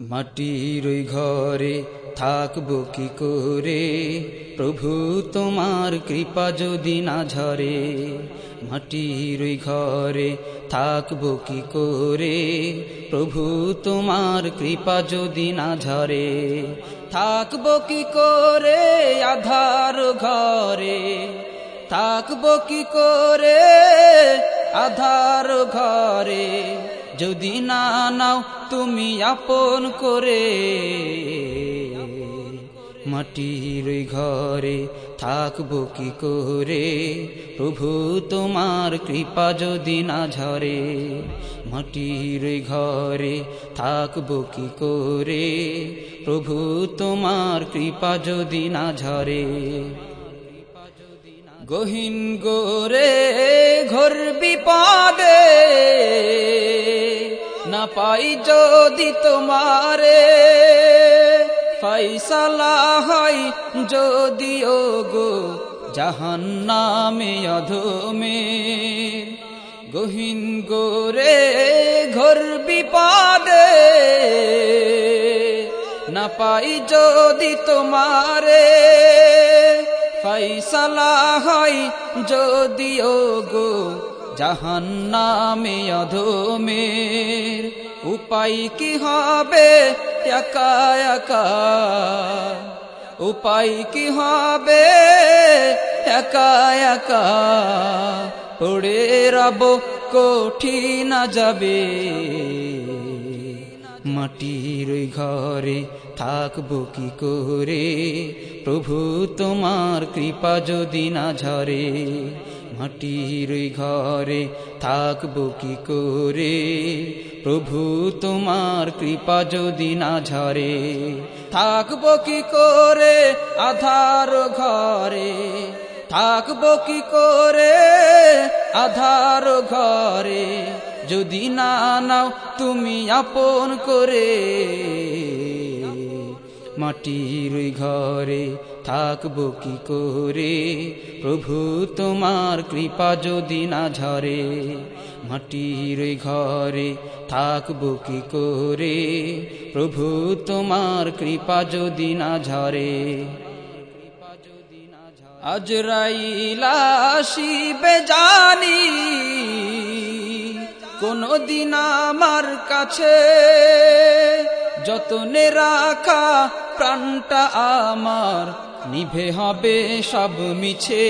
মাটির ওই ঘরে থাকব কি করে? প্রভু, তোমার কৃপা যদি না ঝরে, মাটির ওই ঘরে থাকব কি করে? প্রভু, তোমার কৃপা যদি না ঝরে, থাকব কি করে আধার ঘরে? থাকব কি করে আধার ঘরে? যদি না নাও, তুমি আপন করে। মাটির ঘরে থাকব কি করে? প্রভু, তোমার কৃপা যদি না ঝরে, মাটির ঘরে থাকব কি করে? প্রভু, তোমার কৃপা যদি না ঝরে। গহীন গোরে ঘর বিপাদে পাই যদি তোমারে ফাইসালা হয় যদি ও গো জাহান নামে অধমে। গহীন গোরে ঘর বিপাদে না পাই যদি তোমারে ফাইসালা হয় যদি ও গো জাহান নামে অধমের উপায় কি হবে? একা একা। উপায় কি হবে? একা একা। পড়ে রব কঠিন যাবে। মাটির ঘরে থাকব কি করে? প্রভু তোমার কৃপা যদি না ঝরে মাটির ঘরে থাকব কি করে? প্রভু, তোমার কৃপা যদি না ঝরে, থাকব কি করে আধার ঘরে? থাকব কি করে আধার ঘরে? যদি না নাও, তুমি আপন করে। মাটির ঘরে থাকব কি করে? প্রভু, তোমার কৃপা যদি না ঝরে, মাটির ঘরে থাকব কি করে? প্রভু, তোমার কৃপা যদি না ঝরে আজরাইলা শিবে জানি, কোনদিন আমার কাছে যতনে রাখা প্রাণটা আমার, নিভে হবে সব মিছে।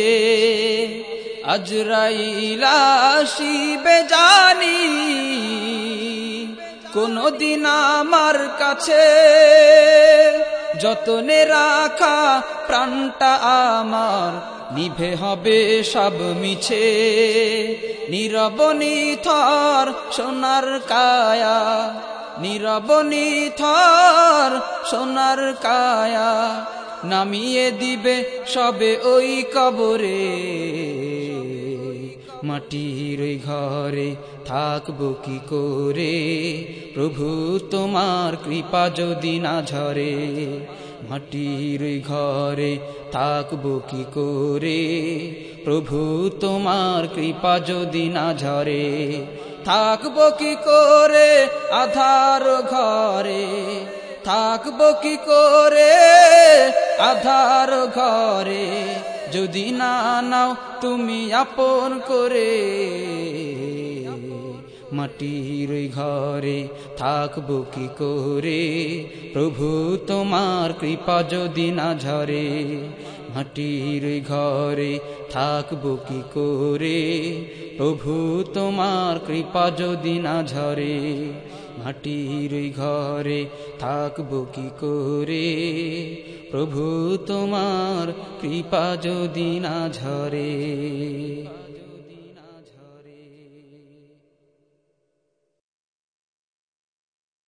আজরাইলা শিবে জানি, কোনদিন আমার কাছে। যতনে রাখা প্রাণটা আমার, নিভে হবে সব মিছে। নীরবনী থর সোনার কায়া নীরবনী থর সোনার কায়া নামিয়ে দিবে সবে ওই কবরে। মাটির ঘরে থাকব কি করে? প্রভু, তোমার কৃপা যদি না ঝরে, মাটির ঘরে থাকব কি করে? প্রভু, তোমার কৃপা যদি না ঝরে, থাকব কি করে আধার ঘরে? থাকব কি করে আধার ঘরে? যদি না নাও, তুমি আপন করে। মাটির ঘরে থাকব কি করে? প্রভু, তোমার কৃপা যদি না ঝরে, মাটির ঘরে থাকব কি করে? প্রভু, তোমার কৃপা যদি না ঝরে, মাটির ঘরে থাকব কি করে? প্রভু, তোমার কৃপা যদি না ঝরে।